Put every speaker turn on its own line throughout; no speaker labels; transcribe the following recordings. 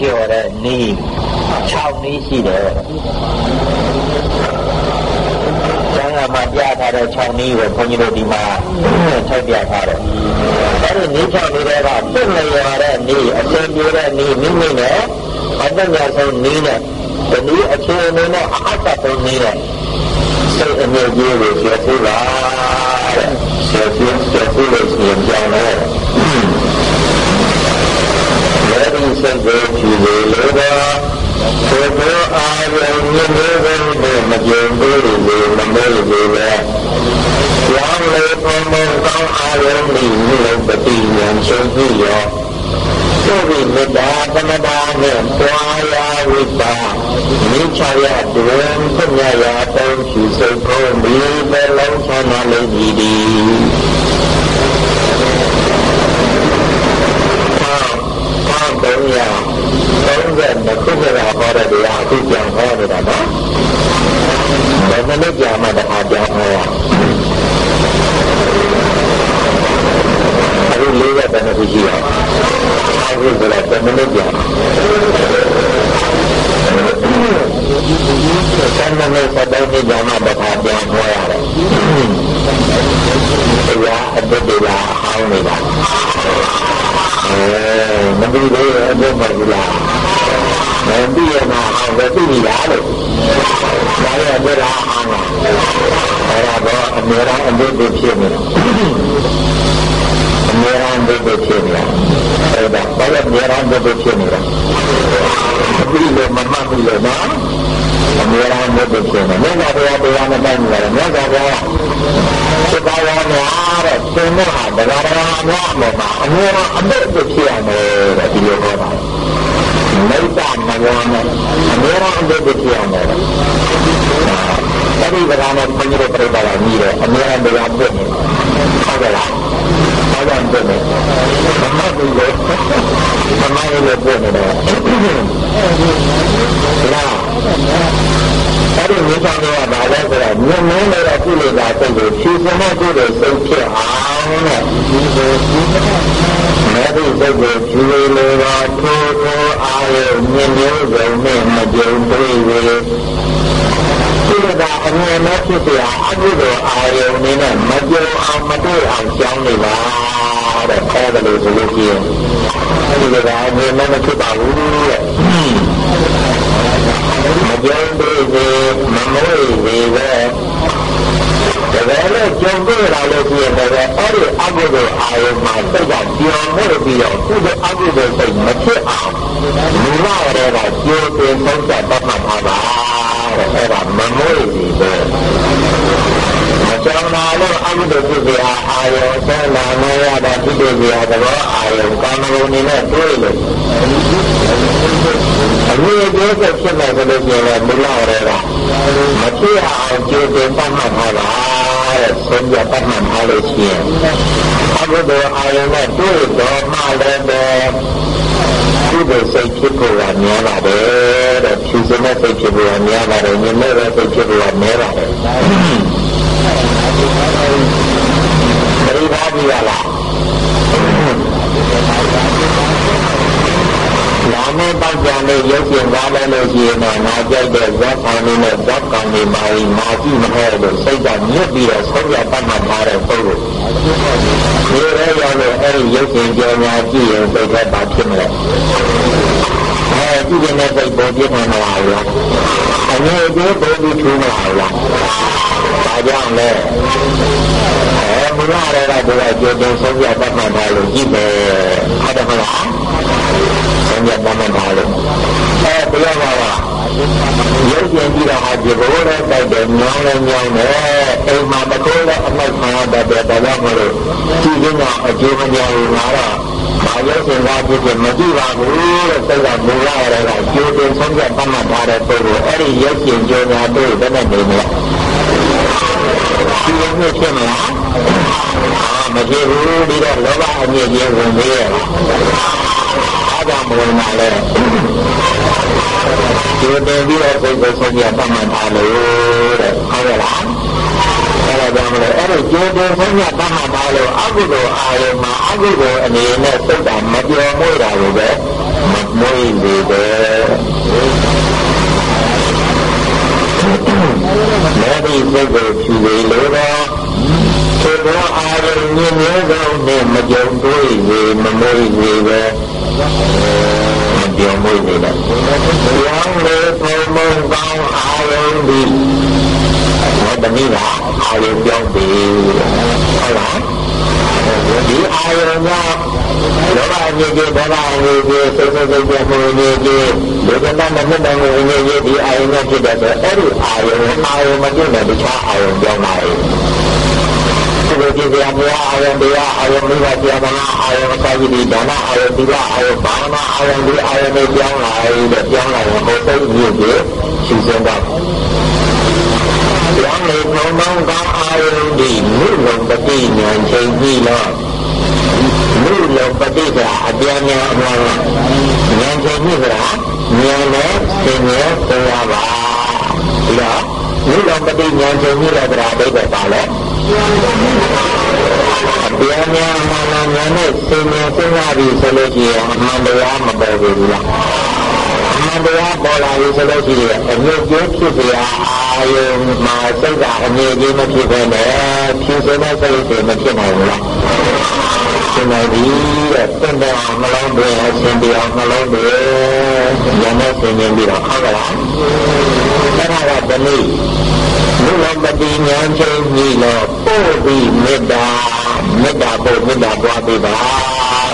ကျော်တဲ့နီး6နီးရှိတယ်ကျမ်းဂန်မှာပြထားတဲ့6နီးကိုဘုန်းကြီးတို့ဒီမှာထုတ်ပြထားတယ်အဲ့ဒီနီး6နီးတွေကပြည့်လျော်တဲ့နီးအစင်ပြေတဲ့နီးမိမိနဲ့အတ္တညာဆုံးနီးနဲ့ဒီနီးအခြေအနေနဲ့အအတ္တဆုံးနီးနဲ့စိတ်အမြဲကြီးကိုကျေသိပါတဲ့ကျေသိကျေသိလို့ရှိရင်ကြောင်းတော့လည်းဒီ စိတ်ကိုကြည့်လေလို့တော့သေဘောအာရုံမြင်လို့လည်းမကြုံသေးဘူးမမေ့ဘူးလေ။ရောင်းလေပုံမှန်ကောင်းအာရုံနဲ့မြို့ပတိဉာဏ်ဆုံးပြီးရောသို့ဒီမေတ္တာသမတာနဲ့ပွာရာဝိပါမိချရတွင်ပညာရာတုံးဖြူစုံကုန်ပြီးဘလုံးချမ်းသာလိမ့်မည်ဒီ300 30ခုကဟောတဲ့တရားအခုပြန်ဟောနေတာနော်ဘယ်နှစ်ကြာမှတခါပြန်ဟောရအခုလေးရက်တည်းခုရှိတော့အခုဆိုတော့ဘယ်နှစ်ကြာဆန္ဒနဲ့စတဲ့နေ့ကြာမှတခါပြန်ဟောရတယ်တရားအတ္တတရားဟောင်းနေတာမပြီးသေးရဲ့အဘိဓမ္မာဘူး လားမပြီးရမှာအောင်ပဲသိပြီလားလို့ဒါရတဲ့လားအောင်လားအဲ့ဒါတော့အမြဲတမ်းအဘိဓမ္မာဖြစ်နေတယ်အမြဲတမ်းအဘိဓမ္မာဖြစ်နေတာအဲ့ဒါဘာလို့အမြဲတမ်းအဘိဓမ္မာဖြစ်နေတာပြီးလို့မမှတ်ဘူးလို့နော်အမြဲတမ်းအဘိဓမ္မာဖြစ်နေတယ်မြတ်စွာဘုရားတရားနဲ့တိုင်းနေတယ်မြတ်စွာဘုရားသစ္စာဝါများတဲ့သင်္မောဟာတရားတော်များမှာအမြဲတမ်းအဘိဓမ္မာဖြစ်ရမယ်တဲ့ဒီလိုဟောတာ မိတ္တမယောနဲ့အမြဲတမ်းအဘိဓမ္မာဖြစ်ရမယ်အဲ့ဒီကံနဲ့ဘုန်းကြီးတို့ပြိတ္တာကညီတယ်အမြဲတမ်းတရားပြည့်နေဟုတ်ကဲ့လားဟုတ်တယ်ပြည့်နေမမတ်ဘူးလေမမတ်လို့ပြည့်နေတယ်လား အဲ့ဒီဝိသံတွေကဘာလဲဆိုတော့မြင်မင်းလည်းကုလေသာစိတ်ကိုဖြူစင်တဲ့ကုလေစိတ်ဖြစ်အောင်လို့ဒီလိုဒီကမဲ့ဒီစိတ်ကိုဖြူလေလေသာထိုးထိုးအားရမြင်မျိုးစုံနဲ့မကြုံတွေ့ဘူးကုလေသာအမြင်နဲ့ဖြစ်ပြအကုသိုလ်အာရုံနဲ့မကြုံအောင်မတွေ့အောင်ကြောင်းနေပါတဲ့အဲဒါလို့ဆိုလို့ရှိရင်အဲဒီကအမြင်နဲ့မဖြစ်ပါဘူးတဲ့ မကြမ်းသေးဘူးမမွေးသေးဘူးဒါကလည်းကြုံတွေ့လာလို့ပြရတော့အဲ့ဒီအကုသိုလ်အာရုံမှာစိတ်ကကြော်လို့ပြီးတော့သူ့အကုသိုလ်စိတ်မဖြစ်အောင်မူလရဲကကြိုးတင်ဆုံးဖြတ်တတ်မှာပါတဲ့အဲ့ဒါမမွေးသေးဘူးကျွန်တော်လည်းအမှုတို့ဖြစ်ရာအာယုံသံဃာမေရတာဖြစ်တဲ့ရာသဘောအာယုံကာမဂုဏ်နဲ့တွေ့လို့ အမြဲတမ်းဖြစ်နေတယ်လို့ပြောတယ်မလာရဲကမဖြစ်အောင်ကြိုးတင်တတ်မှတ်ပါတဲ့ဆုံးဖြတ်တတ်မှတ်ပါလို့ရှိရင်အကုသိုလ်အာရုံနဲ့တွေ့တော့မှလည်းပဲကုသိုလ်စိတ်ဖြစ်ဖို့ကများပါတယ်တဲ့ဖြူစင်တဲ့စိတ်ဖြစ်ဖို့ကများပါတယ်မြင်မဲ့တဲ့စိတ်ဖြစ်ဖို့ကများပါတယ်ပရိပါဒိယလား နာမည်ပေါက်ကြတဲ့ရုပ်ရှင်ကားလည်းလို့ရှိရင်တော့ငါကြိုက်တဲ့ဇက်ကောင်လေးနဲ့ဇက်ကောင်လေးမာကြီးမာကြည့်မဟဲ့လို့စိတ်ကညစ်ပြီးတော့ဆုံးဖြတ်တတ်မှတ်ထားတဲ့ပုဂ္ဂိုလ်ဒီရဲရောက်လို့အဲ့ဒီရုပ်ရှင်ကြောများကြည့်ရင်စိတ်ကပါဖြစ်မလဲအဲဒီဒီနဲ့စိတ်ပေါ်ပြင်းနေမှာလားအငြိအကျိုးပေါ်ပြီးထူးမှာလားဒါကြောင့်လေအဲမလာရတဲ့ဘုရားကြိုးတင်ဆုံးဖြတ်တတ်မှတ်ထားလို့ကြည့်မယ်ဟုတ်တယ်မလား ဆုံးဖြတ်တတ်မှတ်ထားလို့အဲဘုရားကရုပ်ရှင်ကြည့်တော့ဟာဒီဘိုးနဲ့တိုက်တယ်ညောင်းလဲညောင်းတယ်အိမ်မှာတကိုးလည်းအမိုက်ခံရတဲ့ဒါကြောင့်မလို့ကြည့်ခြင်းကအကျိုးမများဘူးငါတော့ဘာရုပ်ရှင်ကားဖြစ်ဖြစ်မကြည့်ပါဘူးတဲ့စိတ်ကမူလာရတဲ့ကြိုးတင်ဆုံးဖြတ်တတ်မှတ်ထားတဲ့ပုဂ္ဂိုလ်အဲ့ဒီရုပ်ရှင်ကြိုးများတို့ဘယ်နဲ့နေမလဲဒီလိုမျိုးဖြစ်မလားအာမဖြစ်ဘူးဒီတော့လောဘအမြင့်ကြီးဝင်သေးရဲ့အား ကြောင့်မဝင်ပါလဲဒီတင်ပြီးတော့စိတ်ကိုဆုံးဖြတ်တတ်မှတ်ထားလို့တဲ့ဟုတ်ရဲ့လားအဲ့ဒါကြောင့်မလို့အဲ့ဒီကြိုးတင်ဆုံးဖြတ်တတ်မှတ်ထားလို့အကုသိုလ်အာရုံမှာအကုသိုလ်အနေနဲ့စိတ်ကမပြောင်းမွေးတာလို့ပဲမမွေးလေပဲလက်ဒီစိတ်ကိုဖြူလေလို့တော့သို့သောအာရုံညဉ့်မျိုးစုံနဲ့မကြုံတွေ့ရေမမွေးရေပဲ မပြောင်းမွေးနေတယ်။ရောင်းလေပုံမုံကောင်းအာရုံဒီဟောတနည်းကအာရုံပြောင်းပြီဟုတ်လားဒီအာယုံကလောဘအငြိကြီးဒေါသအငြိကြီးစိတ်စိတ်စိတ်ပြမှုအငြိကြီးဒီကနေ့မနှစ်တောင်ကိုအငြိကြီးဒီအာယုံကဖြစ်တဲ့ဆိုအဲ့ဒီအာယုံအာယုံမပြည့်တဲ့တခြားအာယုံပြောင်းလာတ ယ်ဒီလိုကြည့်ရမြအာယုံတရားအာယုံမိဘဆရာမအာယုံစာကြီးဒီဒါနအာယုံသီလအာယုံဘာဝနာအာယုံဒီအာယုံတွေပြောင်းလာတယ်ပြောင်းလာရင်ကိုယ်စိတ်ညစ်ကြီးရှင်းစမ်းတော့ပြောင်းလေထုံမောင်းကောင်းအာယုံဒီမြုပ်လုံးပတိဉာဏ်ချိန်ကြီးတော့မြုပ်လုံးပတိကအပြင်းများအမှန်ဉာဏ်ချိန်ကြီးကဉာဏ်နဲ့သင်ရသင်ရပါလားမြုပ်လုံးပတိဉာဏ်ချိန်ကြီးလည်းတရားဒိဋ္ဌိပါလဲ အပြင်းများအမှန်ဉာဏ်နဲ့သင်ရသင်ရပြီဆိုလို့ရှိရင်အမှန်တရားမပေါ်ဘူးလားအမှန်တရားပေါ်လာပြီဆိုလို့ရှိရင်အမြင့်ကျိုးဖြစ်ပြအာယုံမှာစိတ်ကအမြင့်ကြီးမဖြစ်ဘဲနဲ့ဖြူစင်တဲ့စိတ်တွေမဖြစ်နိုင်ဘူးလားရှင်နိုင်ပြီတဲ့တန်တဲ့နှလုံးသွင်းအရှင်ပြအောင်နှလုံးသွင်းညနေဆင်းနေပြီးတော့ဟုတ်ကလားအဲ့ဒါကတနည်း ဘုရားပတိဉာဏ်ချင်းကြီးလို့ပို့ပြီးမေတ္တာမေတ္တာပို့မေတ္တာပွားပေးပါ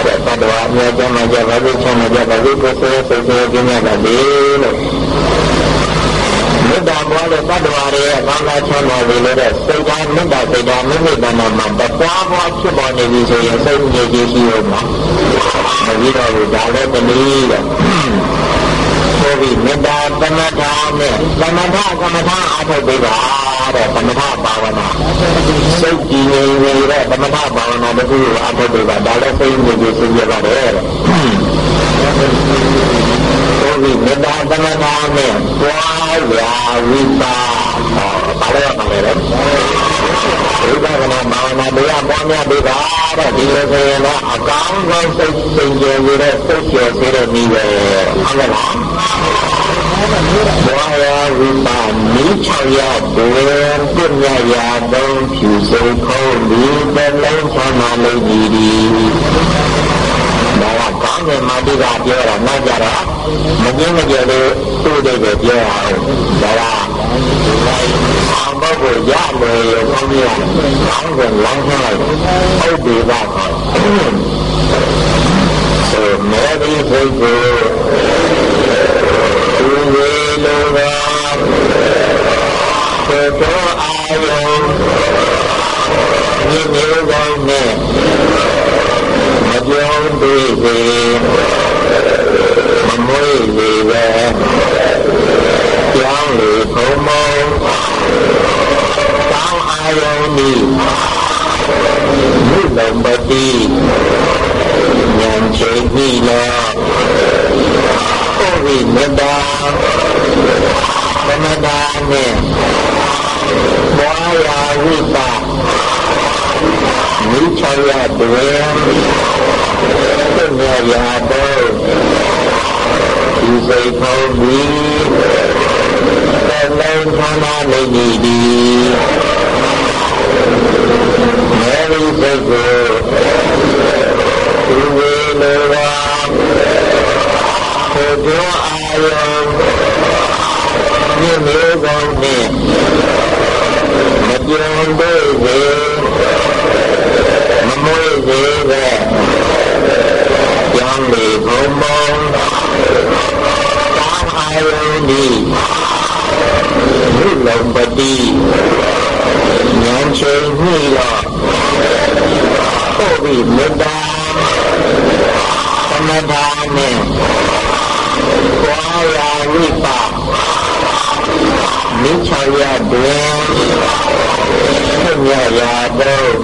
တဲ့သတ္တဝါအများကြီးမှကြပါလိမ့်ချမ်းကြပါလိမ့်ကိုယ်စိတ်စိတ်စိတ်ကျင်းရပါလေလို့မေတ္တာပွားတဲ့သတ္တဝါတွေရဲ့ကောင်းတာချမ်းသာစေလို့တဲ့စိတ်ဓာတ်မေတ္တာစိတ်ဓာတ်မိမိတဏ္ဍာမှာတပွားပွားဖြစ်ပေါ်နေပြီဆိုရင်စိတ်ငြိမ်ကြည်ရှိဦးမှာမပြီးတော့ဘူးဒါလည်းတနည်းတဲ့ ဆိုပြီးမေတ္တာသမထနဲ့သမထကမ္မထအထုတ်ပေးပါတဲ့သမထဘာဝနာစိတ်ကြည်ငြိမ်နေတဲ့သမထဘာဝနာတစ်ခုကိုအထုတ်ပေးပါဒါလည်းစိတ်ငြိမ်ကြည်ရှိရပါတယ်တဲ့ဆိုပြီးမေတ္တာသမထနဲ့ပွားရာဝိပါ ဘာလဲပါလဲဝိပဿနာဘာဝနာတရားပွားများပေးပါတဲ့ဒီလိုဆိုရင်တော့အကောင်းဆုံးစိတ်စင်ကြယ်ရတဲ့စိတ်ကျော်စေတဲ့နည်းပဲဟုတ်ကဲ့လားဘဝရာဝိပါမိချောရဘုရင်ပြညရာသုံးဖြူစိတ်ခုံးဒီတလုံးချမ်းသာလို့ကြည်ဒီ ဒါကကောင်းတဲ့မာတိကပြောတာနောက်ကြတော့မကျင်းမကျလို့သူ့တဲ့ပြောအောင်ဒါကအောင်ပုဂ္ဂိုလ်ရမယ်ရောကောင်းရကောင်းတဲ့လမ်းထားလိုက်ဥပ္ပေပါခေါ်ဆိုမေဒီစိတ်ကိုသူဝေလိုပါသေတော်အာယုံဒီမျိုးကောင်းနဲ့မပြောင်း သေးစေမမွေးလေပဲကြောင်းလေဘုံမောတောင်းအာယုံဤဘုလုံပတိဉာဏ်ချိန်ဤလောဩဝိမတ္တာသမတာနဲ့ဘွာရာဝိပါမိချရတွေ ပြညာရာတော့ဒီစိတ်ဖောင်းပြီးတလုံးဌာနနေနေဒီမေရီစိတ်ကိုသူဝေလိုပါကိုကြောအာယုံမြေမျိုးကောင်းနဲ့မပြောင်းသေးစေမမွေးစေပဲကြော င်းလေဘုံဘုံတောင်းအာယုန်ဒီဘုလုံပတိဉာဏ်ချိန်ညှိတော့ပုပ်ပြီးမေတ္တာသမထာနဲ့ဝါယာဝိပါမိချရတွင်မြတ်ရာတော့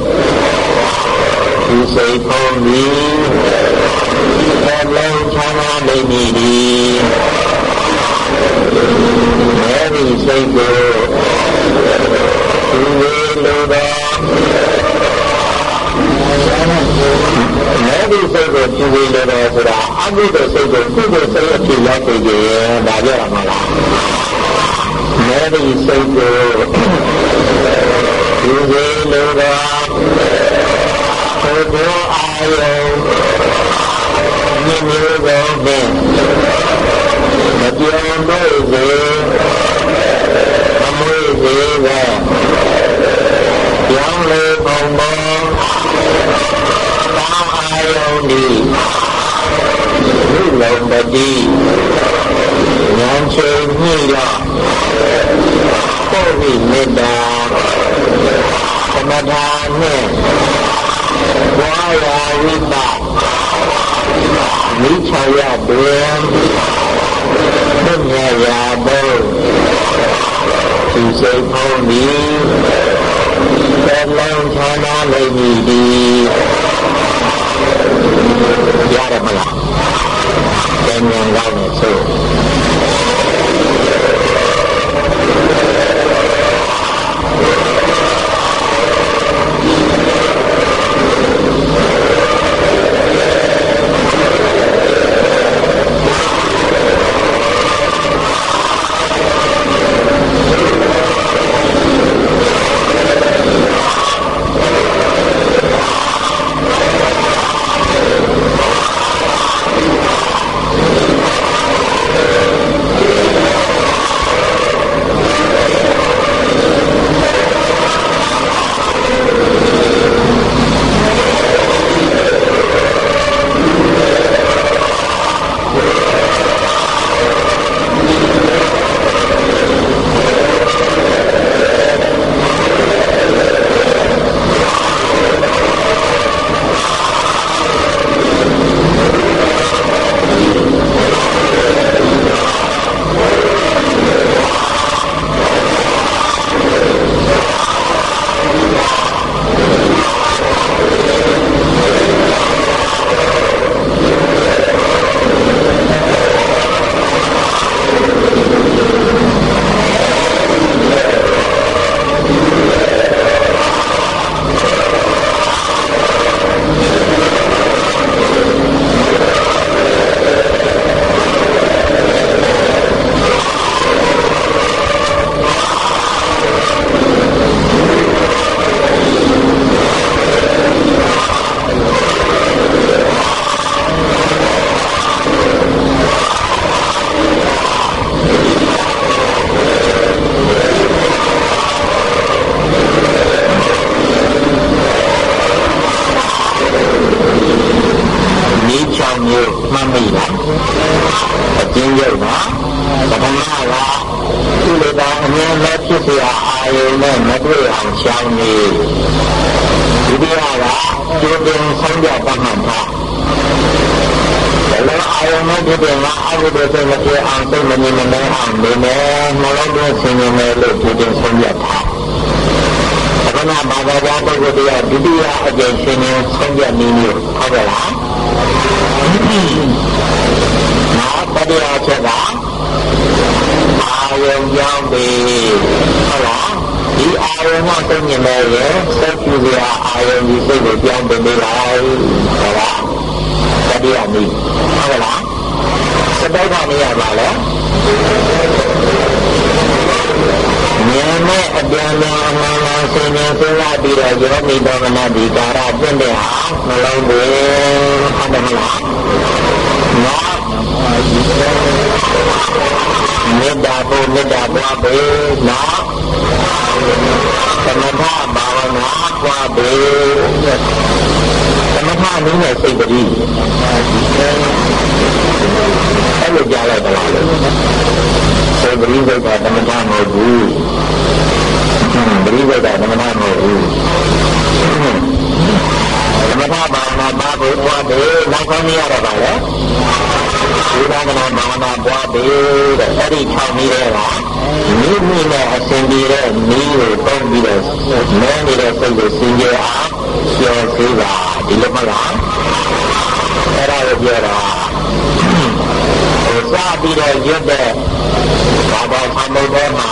ဒီစိတ်ဖုံးပြီးဘယ်လုံးချမ်းသာနေပြီဒီအဲဒီစိတ်ကိုသူဝေလိုတော့မဲဒီစိတ်ကိုဖြူပြီးလို့တော့ဆိုတာအကုသိုလ်စိတ်ကိုကုသိုလ်စိတ်အဖြစ်ရောက်စေခြင်းဒါပြောရမှာလားမဲဒီစိတ်ကိုဖြူပြီးလို့တော့ ဘုရားအာယုမြင့်မျိုးသောဖြင့်မပြောင်းလို့စေမမွေးစေပဲပြောင်းလေပုံပေါ်တောင်းအာယုန်ဒီလူလုံးတတိဉာဏ်ချိန်ညှိတော့ပုရိမေတ္တာသမထာနဲ့ ဘွာရာဝိပမိချရတွင်ဘုရားရာဘုသူစိတ်ဖုံးသည်ဘယ်လုံးချမ်းသာလိမ့်မည်ဒီရတ တော့ဒုတိယအကြိမ်ရှင်ရင်ဆုံးဖြတ်နေလို့ဟုတ်ကဲ့လားနောက်ပရိယာချက်ကအာယုံရောက်ပြီဟုတ်လားဒီအာယုံကသိမြင်လို့ရစိတ်ကြည့်ရအာယုံဒီစိတ်ကိုကြောင်းပေးလိုက်ဟုတ်လားပရိယာမိဟုတ်ကဲ့လားစတဲ့ခါမရပါလား ဉာဏ်နဲ့အပြန်အလှန်အမှန်မှန်ဆင်ခြင်စဉ်းစားပြီးတော့ယောနိဗ္ဗာန်ဒီကာရပြင့်တဲ့ဟာမလုံးဘူးဟုတ်တယ်မလား မေတ္တာဖို့မေတ္တာပွားပေးနော်သမထဘာဝနာပွားပေးသမထနည်းနဲ့စိတ်ပရိအဲ့လိုကြားလိုက်ပါလားစိတ်ပရိဝိဒ္ဓသမထမဟုတ်ဘူးပရိဝိဒ္ဓသမထမဟုတ်ဘူးသမထဘာဝနာပါဖို့ပွားပေးနောက်ဆုံးရတော့ပါလေ ဝိပဿနာဘာဝနာပွားပြီးတဲ့အဲ့ဒီထောင်ပြီးတဲ့ကမိမိနဲ့အစဉ်ပြေတဲ့မိကိုတုံးပြီးတော့မဲနေတဲ့စိတ်ကိုစင်ကြအောင်ပြောသေးတာဒီလိုမလားအဲ့ဒါကိုပြောတာဟိုစပြီးတော့ရွတ်တဲ့ဘာသာသံဃာတွေမှာ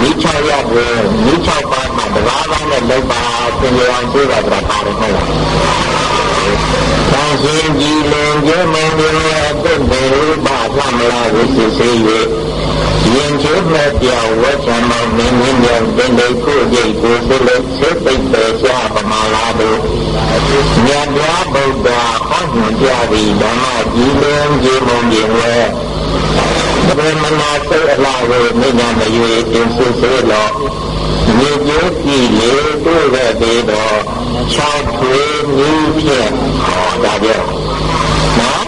မိချောရကိုမိချောပါမှာတရားကောင်းနဲ့လောက်ပါသင်္ကြန်အောင်ပြောတာဆိုတာပါတယ်ဟုတ်လား သာရှင်ကြည်လင်ကျမုံရဲ့အသက်တွေပါသမလာဝိသေစေ၍ရင်ကျိုးမဲ့ပြောင်းဝတ်ချမောင်းမင်းမင်းမြောင်တင်တဲ့ကိုကြိတ်ကိုစိတ်စိတ်ပိတ်ပေရှာပမာလာတို့မြတ်စွာဘုရားဟောညွှန်ပြသည်ဓမ္မကြည်လင်ကျမုံရင်ဝဲဘယ်မနာစိတ်အလားကိုမိညာမရွေတင်ဆူစေလော မြေကျိုးကြည်လေတို့ရဲ့ပေတော်၆ထွေနည်းဖြင့်ဟောတာပြောနော်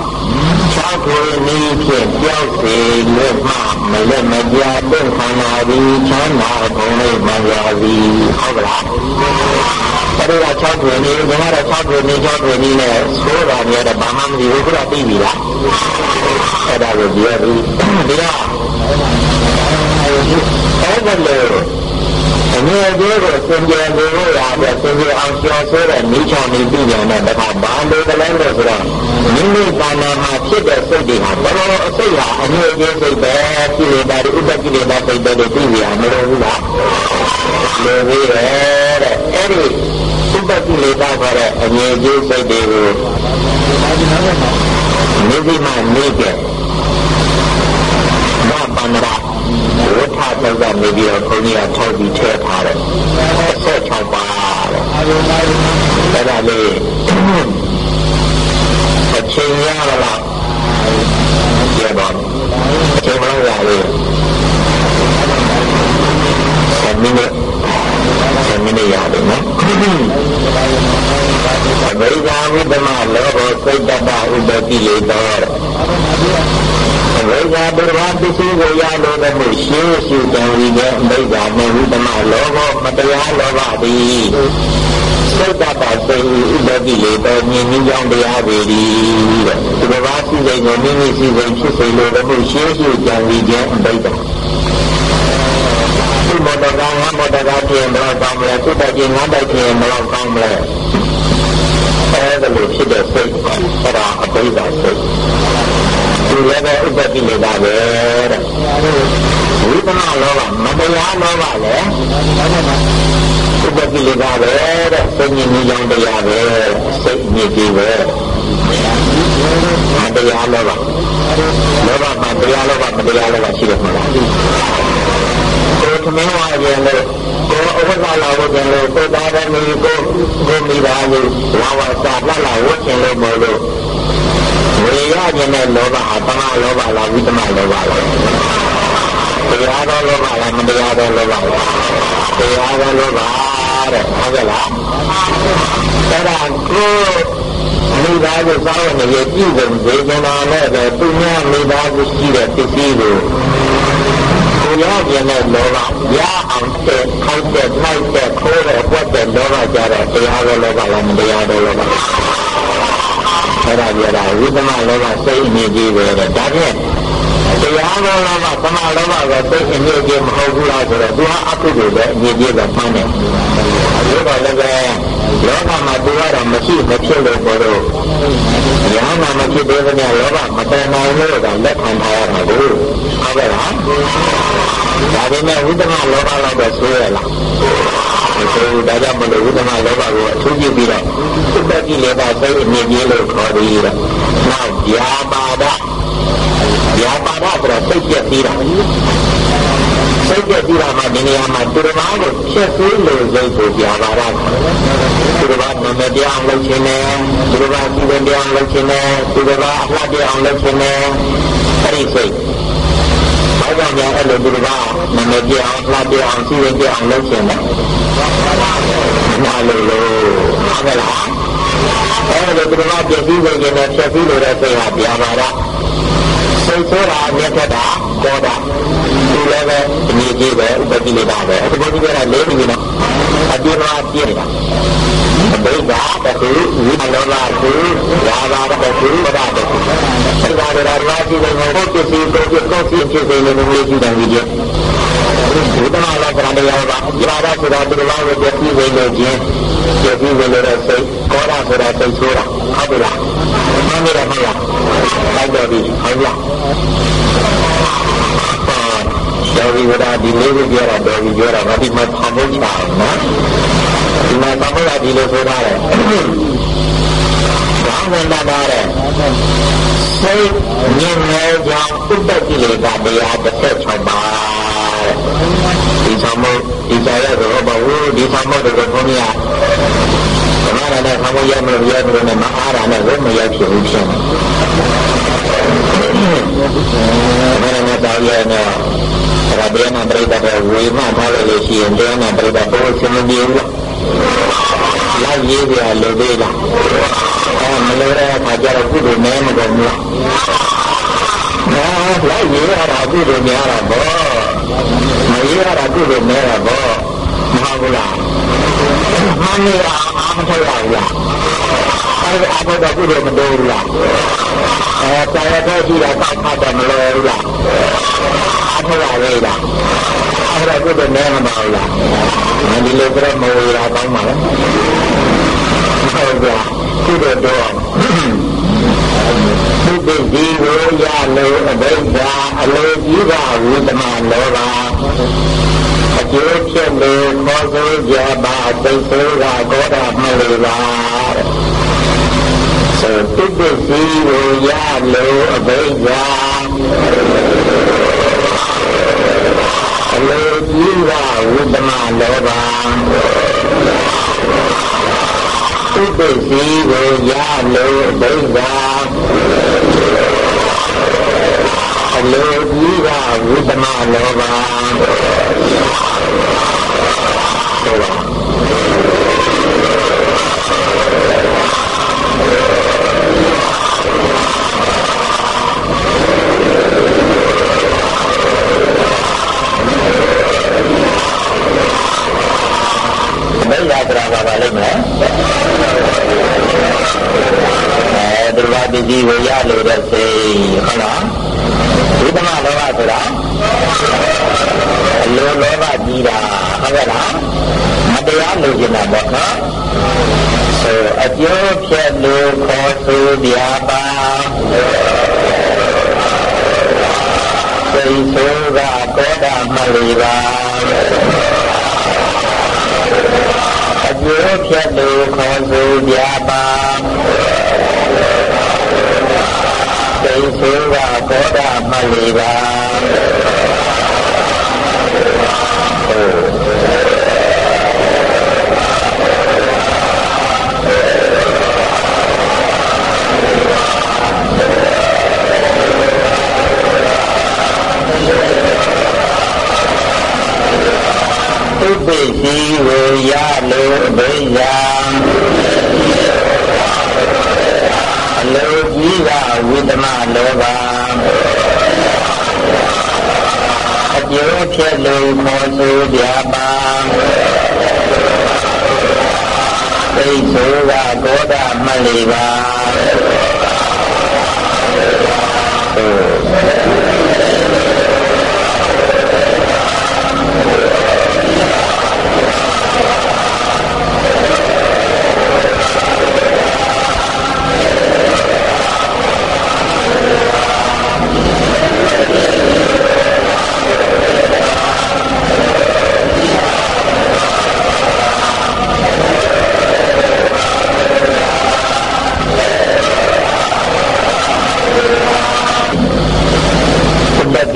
၆ထွေနည်းဖြင့်ကြောက်စေလို့မှမလက်မပြတဲ့ခန္ဓာသည်ချမ်းသာကုန်လေးမှရာသည်ဟုတ်ကလားအဲ့ဒါ၆ထွေနည်းဒီမှာတော့၆ထွေနည်း၆ထွေနည်းနဲ့ဆိုးတာမျိုးတော့ဘာမှမသိဘူးခုတော့သိပြီလားအဲ့ဒါကိုပြောပြီးဒီတော့အဲ့ဒါလို့ အမြဲတည်းကိုစင်ကြယ်နေလို့ရတဲ့စင်ကြယ်အောင်ကျော်ဆိုတဲ့မိချောင်နေပြည်တယ်နဲ့တခါဘာလို့ကလည်းလို့ဆိုတော့မိမိကာနာမှာဖြစ်တဲ့စိတ်တွေဟာဘယ်လိုအစိတ်ဟာအမြဲတည်းစိတ်ပဲကိလေသာတွေဥပ္ပကိလေသာစိတ်တွေသိရမလို့ဘူးလားလေပြီးရတဲ့အဲ့ဒီဥပ္ပကိလေသာခေါ်တဲ့အမြဲတည်းစိတ်တွေကိုမိမိမှနေတဲ့ဘာပန္နရာဝဋ္ဌသောကနေ ပြီးတော့ဘုန်းကြီးကထောက်ပြီးထည့်ထားတယ်16ပါတဲ့အဲ့ဒါလေးအချိန်ရလားကျေပါအချိန်မရလေ7မိနစ်7မိနစ်ရတယ်နော် အမေရိကန်ဝိသမလောဘောစိတ်တတဥပတိလေတော်ဝိဇာဒုရဝပစ္စည်းကိုရလို့တဲ့မှုရှင်းရှင်းကြံပြီးတဲ့အမိဇာမေဟုတမလောဘမတရားလောဘသည်စိတ်တပါစိတ်ဥပတိလေတော်မြင်မြင်ကြောင်းတရားတွေဒီတဲ့ဒီဘဝရှိစိတ်ကိုမိမိရှိစိတ်ဖြစ်စေလို့တဲ့မှုရှင်းရှင်းကြံပြီးတဲ့အမိဇာဒီမောတကငါမောတကပြင်မလို့ကောင်းမလဲသုတ္တကြီးငါတိုက်ပြင်မလို့ကောင်းမလဲ အဲဒါလိုဖြစ်တဲ့စိတ်အဲ့ဒါအပိဓာစိတ်သူလည်းပဲဥပ္ပတိနေတာပဲတဲ့ဝိပဿနာလောဘမတရားလောဘလည်းဥပ္ပတိနေတာပဲတဲ့စိတ်ညစ်ညကြောင်းတရားပဲစိတ်ညစ်ကြီးပဲမတရားလောဘလောဘမတရားလောဘမတရားလောဘရှိတယ်မလား ကိုသမင်းဝါရင်လို့ကိုအဝတ်လာလာဝတ်ရင်လို့ကိုသားသမီးကိုကိုမိသားစုဝါဝါစာလာလာဝတ်ရင်လို့မလို့ဝေရခြင်းတဲ့လောဘဟာတမလောဘလားဝိတမလောဘလားတရားတော်လောဘလားမတရားတော်လောဘလားတရားတော်လောဘတဲ့ဟုတ်ကဲ့လားအဲ့ဒါကိုမိသားစုစောင်းနေရကြည့်ကုန်ဒေသနာနဲ့ပဲသူများမိသားစုရှိတဲ့ပစ္စည်းကို ကိုရခြင်းတဲ့လောဘရအောင်တဲ့ခောက်တဲ့နိုင်တဲ့ခိုးတဲ့ပွက်တဲ့လောဘကြတဲ့တရားတော်လောဘလားမတရားတော်လောဘအဲ့ဒါပြောတာဝိသမလောဘစိတ်အမြင့်ကြီးပဲတဲ့ဒါဖြင့်တရားတော်လောဘသမလောဘကစိတ်အမြင့်ကြီးမဟုတ်ဘူးလားဆိုတော့သူဟာအကုသိုလ်ပဲအမြင့်ကြီးပဲမှန်းတယ်ဒီတော့လည်းပဲ လောကမှာသူကတော့မရှိမဖြစ်လို့ပေါ်တော့ဉာဏ်မှာမဖြစ်သေးတဲ့လောဘမတန်နိုင်လို့ကလက်ခံထားရမှာကိုဟုတ်ကဲ့လားဒါပေမဲ့ဝိသမလောဘလောက်တော့ဆိုးရလားဆိုဒါကြောင့်မလို့ဝိသမလောဘကိုအထူးပြုပြီးတော့သုတ္တကိလေသာစိတ်အမြင့်ကြီးလို့ခေါ်ပြီးတော့နောက်ဗျာပါဒဗျာပါဒဆိုတာစိတ်ပြည့်ပြီးတာ စိတ်ပြည့်ပြီးတာမှာဒီနေရာမှာသူတော်ဘာကိုဖြစ်သေးလို့စိတ်ကိုဗျာပါဒသူတော်ဘာနမတရားလုပ်ခြင်းနဲ့သူတော်ဘာစီရင်တရားလုပ်ခြင်းနဲ့သူတော်ဘာအလှတရားလုပ်ခြင်းနဲ့အဲ့ဒီစိတ်ဘာကြောင့်လဲအဲ့လိုသူတော်ဘာနမတရားအလှတရားစီရင်တရားလုပ်ခြင်းနဲ့နာလို့လို့ဟုတ်ကဲ့လားအဲ့ဒါကဘုရားပြည့်စည်နေတယ်ဖြည့်စည်လို့တဲ့စိတ်ဟာပြပါတော့ စိတ်ဆိုတာမြတ်တာပေါ်တာဒီလည်းပဲအမြင့်ကြီးပဲဥပတိလေးပါပဲအဲ့ဒီဘုရားကလေးနေနော်အပြည့်အပြည့်နေတာအဘိဓါတခုဝိလောဘကုရာဘာတခုပဒတခုအဲ့ဒါတွေရာရှိတဲ့ဘုရားပြည့်စည်ကိုပြည့်ကိုပြည့်စည်နေလို့မျိုးရှိတယ်ဒီကျဘုရားလာကြတဲ့ရောပါရာဘာဆိုတာဒီလိုပဲပြည့်စည်နေလို့ချင်းပြည့်စည်နေလို့စိတ်ကောရဆိုတာစိတ်ဆိုတာဟုတ်ပြီလားမှန်တယ်မဟုတ်လား တိုက်တော်ပြီဟုတ်လားတော်ပြီကဒီလေးကိုပြောတာတော်ပြီပြောတာဘာဒီမှာဖန်ဖို့ချအောင်နော်ဒီမှာသဘောကဒီလိုဆိုထားတယ်ဘာဝင်တာတဲ့စိတ်ဉာဏ်နဲ့ကြောင့်ဥပ္ပတိလေကတရား16ပါးဒီသမုတ်ဒီစာရတော့ဘာလို့ဒီသမုတ်တော့ဘုန်းကြီးကဘာမှလည်းသမုတ်ရမလို့ရမလို့နဲ့မအားရနဲ့ဘယ်မရဖြစ်ဘူးဖြစ်နေ ဘာလဲတော့ရနော်ဒါတရားနာပရိသတ်ဝေမှထားလို့ရှိရင်တရားနာပရိသတ်ဘုရားရှင်မပြေဘူးလိုက်ရေးပြလို့သေးလားအဲမလို့တဲ့အခါကျတော့ကုသိုလ်နည်းမကုန်ဘူးနော်လိုက်ရေးရတာကုသိုလ်များတာဗောမရေးရတာကုသိုလ်များတာဗောမဟုတ်ဘူးလားမနေရအောင်မထုတ်ရဘူးလား အဲဒီအဘိဓကုသိုလ်မတိုးဘူးလားအဲဆရာတော်ကြီးကတောက်ဖတ်တယ်မလို့ဘူးလားအထုတ်ရလေလားအဲ့ဒါကုသိုလ်နည်းမပါဘူးလားဒီလိုကြမဝေရာကောင်းပါလားဟုတ်ကဲ့ကုသိုလ်တော့သုတိဒီကိုရလို့အဘိဓါအလိုကြီးကဝိသမလောဘအကျိုးဖြစ်လို့ခေါ်ဆိုကြပါသိဆိုးကကောတာမလို့ပါ ဆိုသုတိဒီကိုရလို့အဘိဓါအလိုကြီးကဝိသမလောဘဥပ္ပစီကိုရလို့ဒိဋ္ဌာအလိုကြီးကဝိသမလောဘဆိုပါမိတ်ရာ ဆိုတာပါပါလိမ့်မယ်အဲဒုရဝတိကြီးကိုရလို့တဲ့စိတ်ဟုတ်လားဝိသမလောဘဆိုတာအလိုလောဘကြီးတာဟုတ်ကဲ့လားမတရားလိုချင်တာပေါ့နော်ဆိုအကျိုးဖြစ်လို့ခေါ်ဆိုပြပါစိတ်ဆိုးကကောတာမလီပါအ ကျိုးဖြစ်လို့ခေါ်ဆိုပြပါသိဆိုးကကောတာမလီပါ ပ္ပိစီကိုရလို့ဘိယံအလိုကြီးကဝိသမလောဘအကျိုးဖြစ်လို့ခေါ်ဆိုပြပါသိဆိုးကကောဒမလီပါ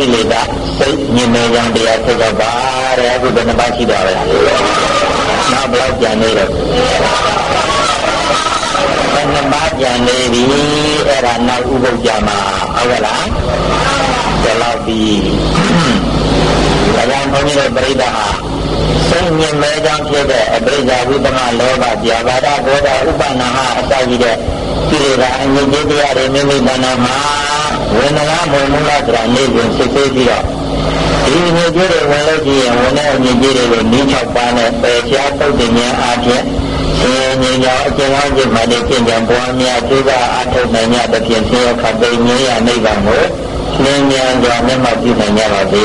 ဥပ္ပတိလေတာစိတ်ညင်နေကြတရားဆက်တော့ပါတဲ့အခုဘယ်နှပါရှိတော့လဲနောက်ဘယ်လောက်ကြံနေတော့ဘယ်နှပါကြံနေပြီအဲ့ဒါနောက်ဥပုပ်ကြမှာဟုတ်ကဲ့လားဒီလောက်ပြီးဒါကြောင့်ဘုန်းကြီးတို့ပြိဿဟာစိတ်ညင်မဲကြောင့်ဖြစ်တဲ့အပရိဇာဝိသမလောဘပြာပါဒဘောဓဥပနာဟအစရှိတဲ့ကိလေသာအငြိကျေးတရားတွေမိမိတဏ္ဍာမှာ ဝေဒနာမုံမူလဆိုတာနေစဉ်စစ်ဆေးပြီးတော့ဒီငြိကျေးတွေဝင်လို့ရှိရင်ဝင်တဲ့အငြိကျေးတွေကိုနီး၆ပါးနဲ့ပယ်ချသုတ်တင်ဉာဏ်အားဖြင့်ဆင်းရဲဉာဏ်အကျဉ်းအောင်ခြင်းမှတည်းကျင့်ကြံပွားများကျိုးစားအထုတ်နိုင်ကြသဖြင့်ဆင်းရဲခတ်သိမ်းဉာဏ်ရနိဗ္ဗာန်ကိုလင်းဉာဏ်စွာမျက်မှောက်ပြုနိုင်ကြပါစေ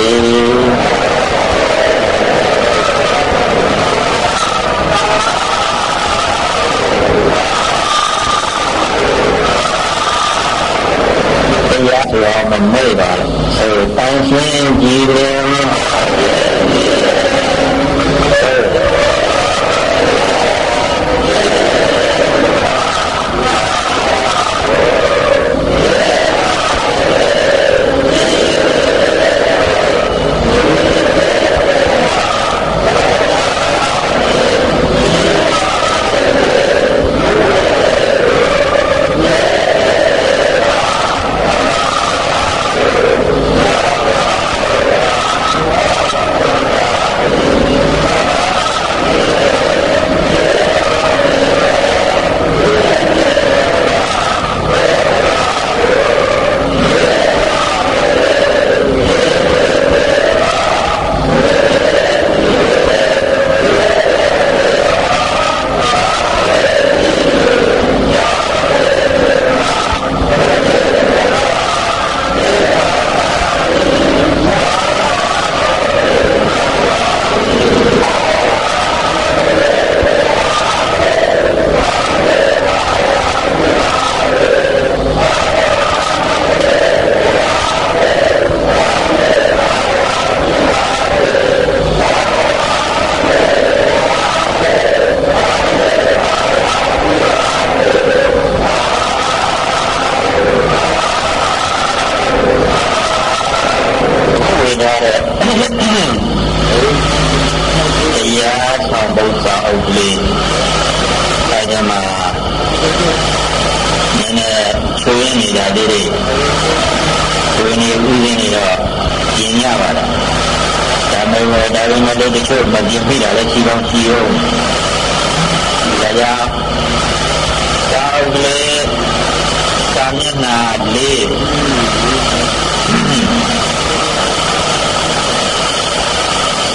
တရားဆိုတာ မမေ့ပါဘူးဆိုတန်ရှင်းကြည်လင်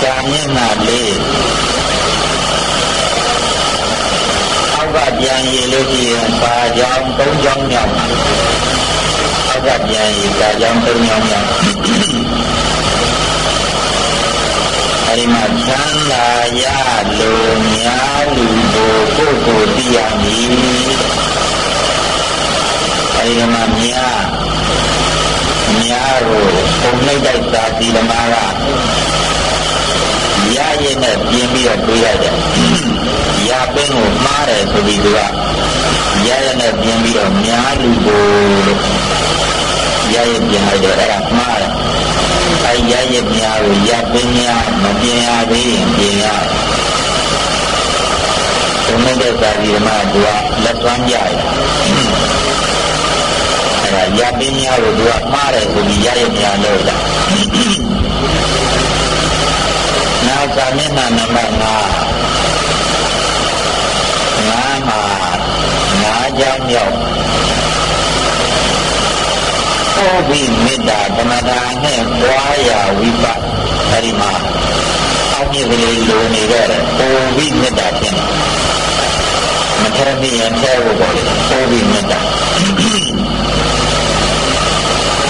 သာမျက်နာလေးအောက်ကပြန်ရည်လို့ရှိရင်ပါကြောင်း၃ကြောင်းမြောက်အောက်ကပြန်ရည်ပါကြောင်း၃ကြောင်းမြောက်အဲဒီမှာချမ်းသာရလိုများလူကိုကိုယ်ကိုသိရမည်အဲဒီမှာများများကိုပုံလိုက်တိုက်သာဒီဓမ္မက ရရင်နဲ့ပြင်းပြီးတော့တွေးရတယ်ရပင်းကိုမှားတယ်ဆိုပြီးသူကရရနဲ့ပြင်းပြီးတော့များလူကိုလို့ရရပြင်လိုက်တယ်အဲ့ဒါမှားတယ်အဲရရများကိုရပင်းများမပြင်းရသေးရင်ပြင်ရတယ်ဘုံနဲ့သာဒီမှာသူကလက်သွမ်းကြရတယ်အဲ့ဒါရပင်းများကိုသူကမှားတယ်ဆိုပြီးရရများလို့လားနောက် စာမျက်နှာနံပါတ်5 5မှာ5ကြောင်းမြောက်ဩဘိမေတ္တာသမတာနဲ့ပွားရာဝိပတ်အဲဒီမှာအောက်မြစ်ကလေးလိုနေတော့တယ်ဩဘိမေတ္တာဖြစ်နေမထဲမိရင်ထဲဖို့ပေါ့လေဩဘိမေတ္တာ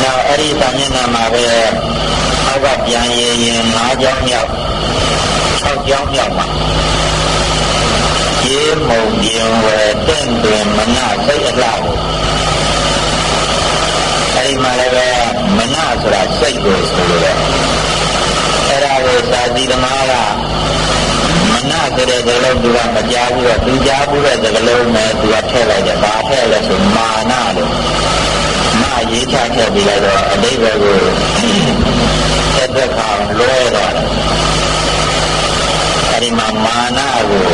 နောက်အဲ့ဒီစာမျက်နှာမှာပဲအောက်ကပြန်ရရင်၅ကြောင်းမြောက် ၆ကြောင်းမြောက်မှာရေမုံပြင်ဝဲတင့်တွင်မနစိတ်အလှကိုအဲဒီမှာလည်းပဲမနဆိုတာစိတ်ကိုဆိုလိုတယ်အဲ့ဒါကိုသာသီသမားကမနဆိုတဲ့စကားလုံးသူကမကြားဘူးတော့သူကြားဘူးတဲ့စကားလုံးနဲ့သူကထည့်လိုက်တယ်ဘာထည့်လဲဆိုမာနလို့မာရေးချထည့်ပြီးလိုက်တော့အတိတ်ဘက်ကိုသက်သက်ခါလွဲတော့တယ်အဲဒီမှာမာ နကို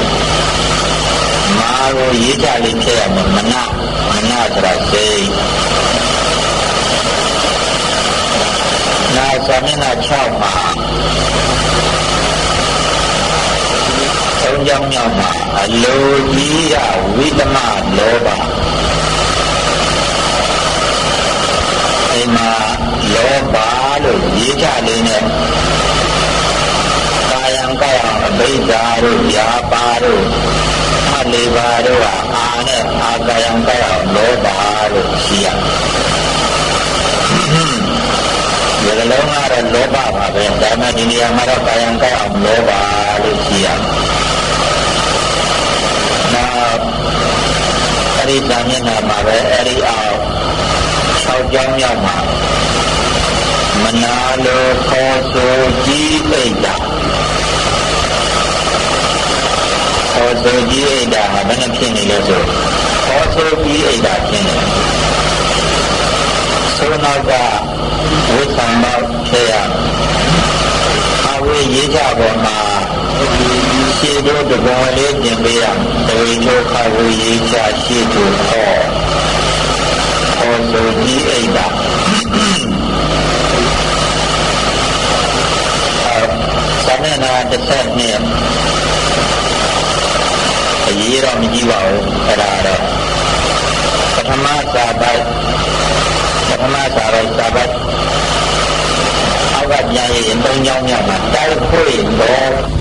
မာကိုရေးချလေးထည့်ရမယ်မနမနဆိုတာစိတ်နောက်စာမျက်နှာ6မှာသုံးကြောင်းမြောက်မှာအလိုကြီးရဝိသမလောဘအိမ်မှာလောဘလို့ရေးချလေးနဲ့ကာယံ ကာယအဘိဓါတို့ယာပါတို့အလေးပါတို့ကအာနဲ့အာကာယံကာယလောဘလို့ရှိရဒီလိုလုံးကတော့လောဘပါပဲဒါမှဒီနေရာမှာတော့ကာယံကာယလောဘလို့ရှိရနောက်အဲ့ဒီဇာမျက်နှာမှာပဲအဲ့ဒီအောင်6ကြောင်းမြောက်မှာမနာလိုခေါ်ဆိုကြီးအိတ်တာ ခေါ်ဆိုကြီးအိတ်တာဟာဘယ်နဲ့ဖြစ်နေလဲဆိုခေါ်ဆိုကြီးအိတ်တာဖြစ်နေဆိုနောက်ကဝိသံမောက်ဖြစ်ရအဝေးရေးကြပေါ်မှာရှေ့တို့တကွန်လေးပြင်ပေးရတဝိချိုခါဝေးရေးချရှေ့တို့ခေါ်ခေါ်ဆိုကြီးအိတ်တာသမဏတစ်ဆက်နဲ့အ ရေးတော့မကြည့်ပါဘူးအဲ့ဒါတော့ပထမစာပိုက်ပထမစာပိုက်စာပိုက်အောက်ကပြန်ရင်၃ကြောင်းမြောက်မှာတိုက်ခွေတော့